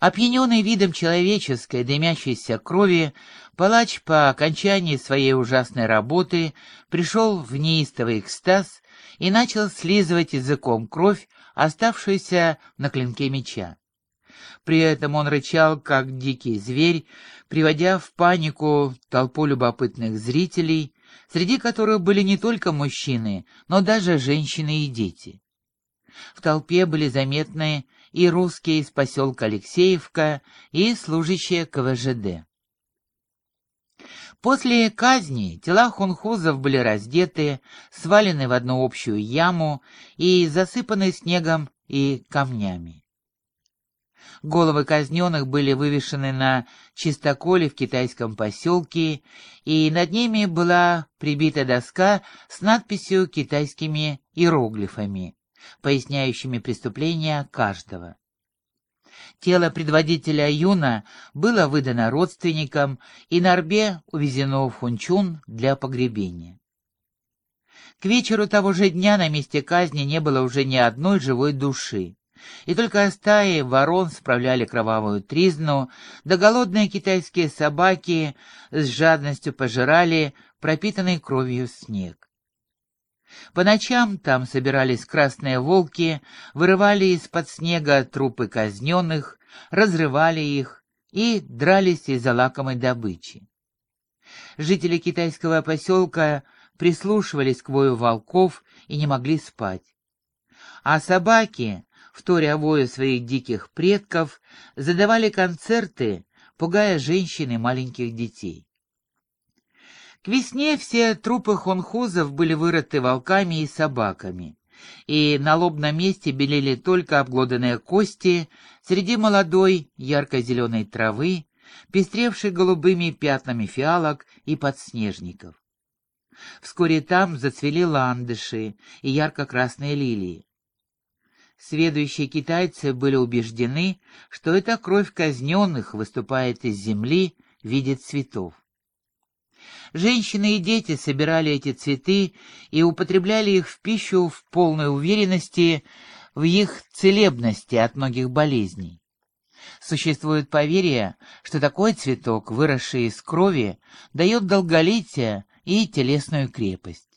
Опьяненный видом человеческой дымящейся крови, палач по окончании своей ужасной работы пришел в неистовый экстаз и начал слизывать языком кровь, оставшуюся на клинке меча. При этом он рычал, как дикий зверь, приводя в панику толпу любопытных зрителей, среди которых были не только мужчины, но даже женщины и дети. В толпе были заметны и русские из поселка Алексеевка, и служащие КВЖД. После казни тела хунхузов были раздеты, свалены в одну общую яму и засыпаны снегом и камнями. Головы казненных были вывешены на чистоколе в китайском поселке, и над ними была прибита доска с надписью китайскими иероглифами поясняющими преступления каждого. Тело предводителя Юна было выдано родственникам и на рбе увезено в Хунчун для погребения. К вечеру того же дня на месте казни не было уже ни одной живой души, и только стаи ворон справляли кровавую тризну, да голодные китайские собаки с жадностью пожирали пропитанный кровью снег. По ночам там собирались красные волки, вырывали из-под снега трупы казненных, разрывали их и дрались из-за лакомой добычи. Жители китайского поселка прислушивались к вою волков и не могли спать. А собаки, вторя вою своих диких предков, задавали концерты, пугая женщин и маленьких детей. К весне все трупы хунхузов были вырыты волками и собаками, и на лобном месте белели только обглоданные кости среди молодой ярко-зеленой травы, пестревшей голубыми пятнами фиалок и подснежников. Вскоре там зацвели ландыши и ярко-красные лилии. Сведущие китайцы были убеждены, что эта кровь казненных выступает из земли в виде цветов. Женщины и дети собирали эти цветы и употребляли их в пищу в полной уверенности в их целебности от многих болезней. Существует поверье, что такой цветок, выросший из крови, дает долголетие и телесную крепость.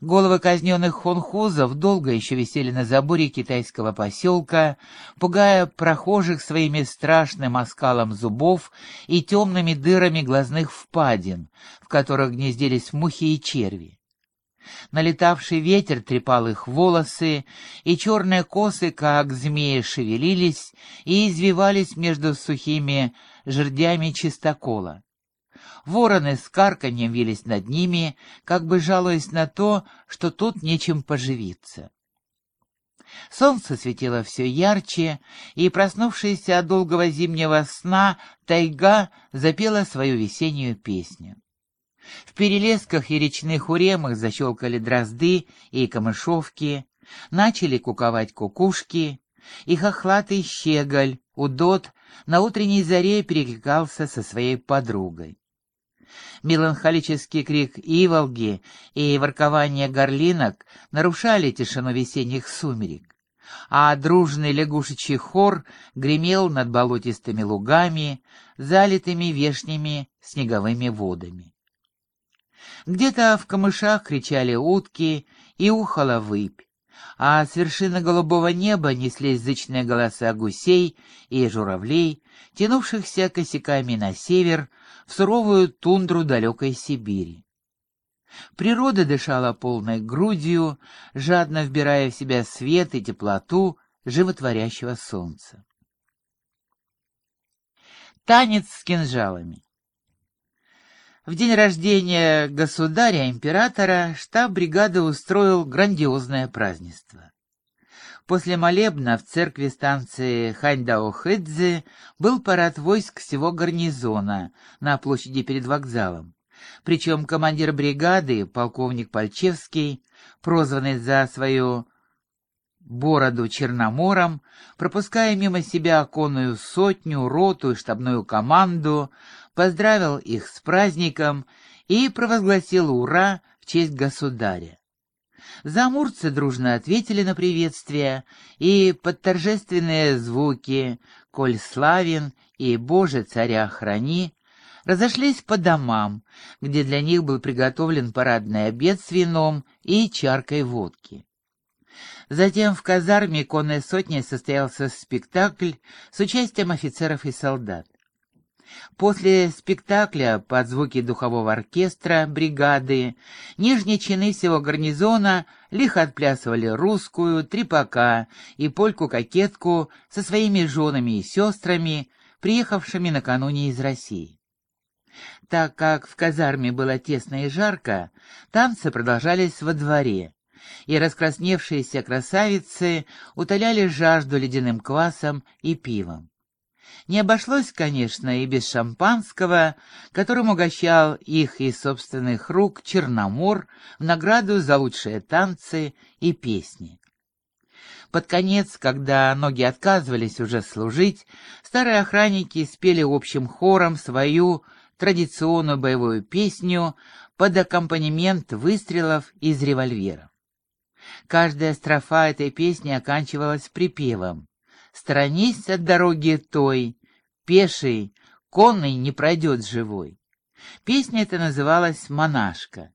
Головы казненных хунхузов долго еще висели на заборе китайского поселка, пугая прохожих своими страшным оскалом зубов и темными дырами глазных впадин, в которых гнездились мухи и черви. Налетавший ветер трепал их волосы, и черные косы, как змеи, шевелились и извивались между сухими жердями чистокола. Вороны с карканьем вились над ними, как бы жалуясь на то, что тут нечем поживиться. Солнце светило все ярче, и, проснувшаяся от долгого зимнего сна, тайга запела свою весеннюю песню. В перелесках и речных уремах защелкали дрозды и камышовки, начали куковать кукушки, и хохлатый щеголь, удот, на утренней заре перекликался со своей подругой. Меланхолический крик иволги и воркование горлинок нарушали тишину весенних сумерек, а дружный лягушечий хор гремел над болотистыми лугами, залитыми вешними снеговыми водами. Где-то в камышах кричали утки и ухала выпь, а с вершины голубого неба неслись зычные голоса гусей и журавлей, тянувшихся косяками на север в суровую тундру далекой Сибири. Природа дышала полной грудью, жадно вбирая в себя свет и теплоту животворящего солнца. Танец с кинжалами В день рождения государя-императора штаб бригады устроил грандиозное празднество. После молебна в церкви станции Ханьдао-Хэдзи был парад войск всего гарнизона на площади перед вокзалом. Причем командир бригады, полковник Пальчевский, прозванный за свою бороду Черномором, пропуская мимо себя оконную сотню, роту и штабную команду, поздравил их с праздником и провозгласил «Ура!» в честь государя. Замурцы дружно ответили на приветствие, и под торжественные звуки «Коль славен» и «Боже, царя храни» разошлись по домам, где для них был приготовлен парадный обед с вином и чаркой водки. Затем в казарме конной сотни состоялся спектакль с участием офицеров и солдат. После спектакля под звуки духового оркестра бригады нижние чины всего гарнизона лихо отплясывали русскую, трепака и польку-кокетку со своими женами и сестрами, приехавшими накануне из России. Так как в казарме было тесно и жарко, танцы продолжались во дворе, и раскрасневшиеся красавицы утоляли жажду ледяным квасом и пивом. Не обошлось, конечно, и без шампанского, которым угощал их из собственных рук Черномор в награду за лучшие танцы и песни. Под конец, когда ноги отказывались уже служить, старые охранники спели общим хором свою традиционную боевую песню под аккомпанемент выстрелов из револьверов. Каждая строфа этой песни оканчивалась припевом «Сторонись от дороги той, пеший, конный не пройдет живой. Песня эта называлась «Монашка».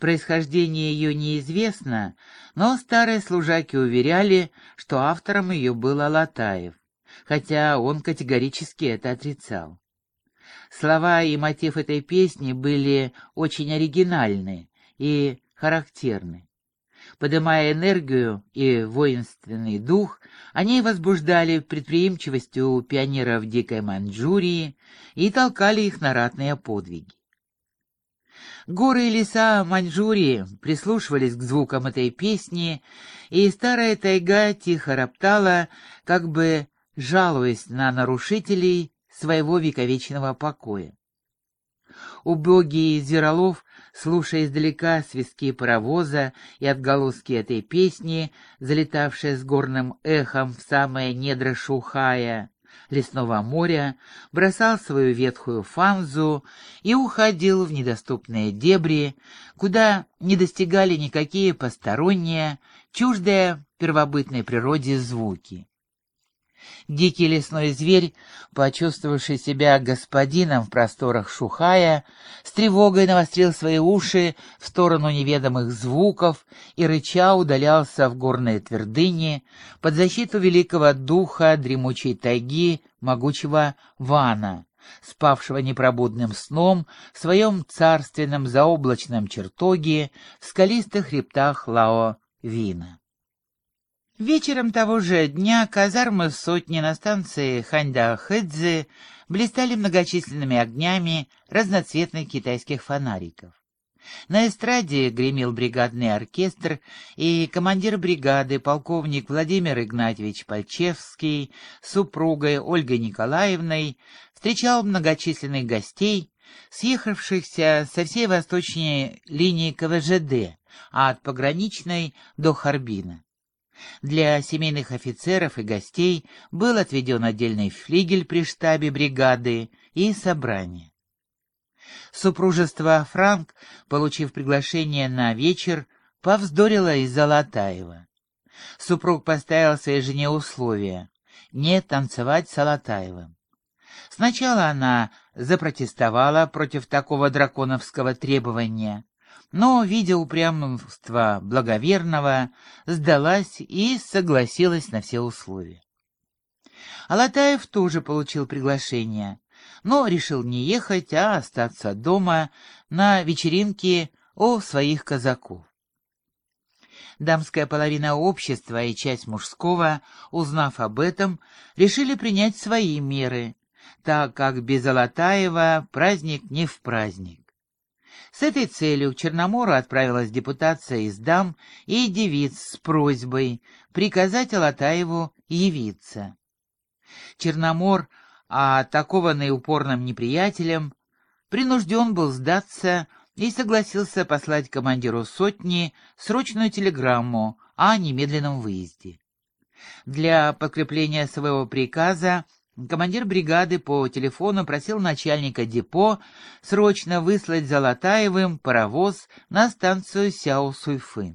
Происхождение ее неизвестно, но старые служаки уверяли, что автором ее был Алатаев, хотя он категорически это отрицал. Слова и мотив этой песни были очень оригинальны и характерны. Подымая энергию и воинственный дух, они возбуждали предприимчивость у пионеров Дикой Маньчжурии и толкали их на ратные подвиги. Горы и леса Маньчжурии прислушивались к звукам этой песни, и старая тайга тихо роптала, как бы жалуясь на нарушителей своего вековечного покоя. Убогий зверолов слушая издалека свистки паровоза и отголоски этой песни, залетавшие с горным эхом в самое недра Шухая, лесного моря, бросал свою ветхую фанзу и уходил в недоступные дебри, куда не достигали никакие посторонние, чуждые первобытной природе звуки. Дикий лесной зверь, почувствовавший себя господином в просторах Шухая, с тревогой навострил свои уши в сторону неведомых звуков и рыча удалялся в горные твердыни под защиту великого духа дремучей тайги могучего Вана, спавшего непробудным сном в своем царственном заоблачном чертоге в скалистых хребтах Лао-Вина. Вечером того же дня казармы сотни на станции Ханьда-Хэдзи блистали многочисленными огнями разноцветных китайских фонариков. На эстраде гремел бригадный оркестр, и командир бригады, полковник Владимир Игнатьевич Пальчевский, с супругой Ольгой Николаевной, встречал многочисленных гостей, съехавшихся со всей восточной линии КВЖД, от пограничной до Харбина. Для семейных офицеров и гостей был отведен отдельный флигель при штабе бригады и собрание. Супружество Франк, получив приглашение на вечер, повздорило из-за Латаева. Супруг поставил своей жене условия — не танцевать с Алатаевым. Сначала она запротестовала против такого драконовского требования, но, видя упрямство благоверного, сдалась и согласилась на все условия. Алатаев тоже получил приглашение, но решил не ехать, а остаться дома на вечеринке у своих казаков. Дамская половина общества и часть мужского, узнав об этом, решили принять свои меры, так как без Алатаева праздник не в праздник. С этой целью к Черномору отправилась депутация из дам и девиц с просьбой приказать Алатаеву явиться. Черномор, атакованный упорным неприятелем, принужден был сдаться и согласился послать командиру сотни срочную телеграмму о немедленном выезде. Для подкрепления своего приказа Командир бригады по телефону просил начальника депо срочно выслать Золотаевым паровоз на станцию Сяо-Суйфын.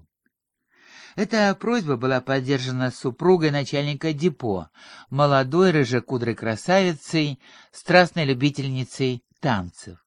Эта просьба была поддержана супругой начальника депо, молодой рыжекудрой красавицей, страстной любительницей танцев.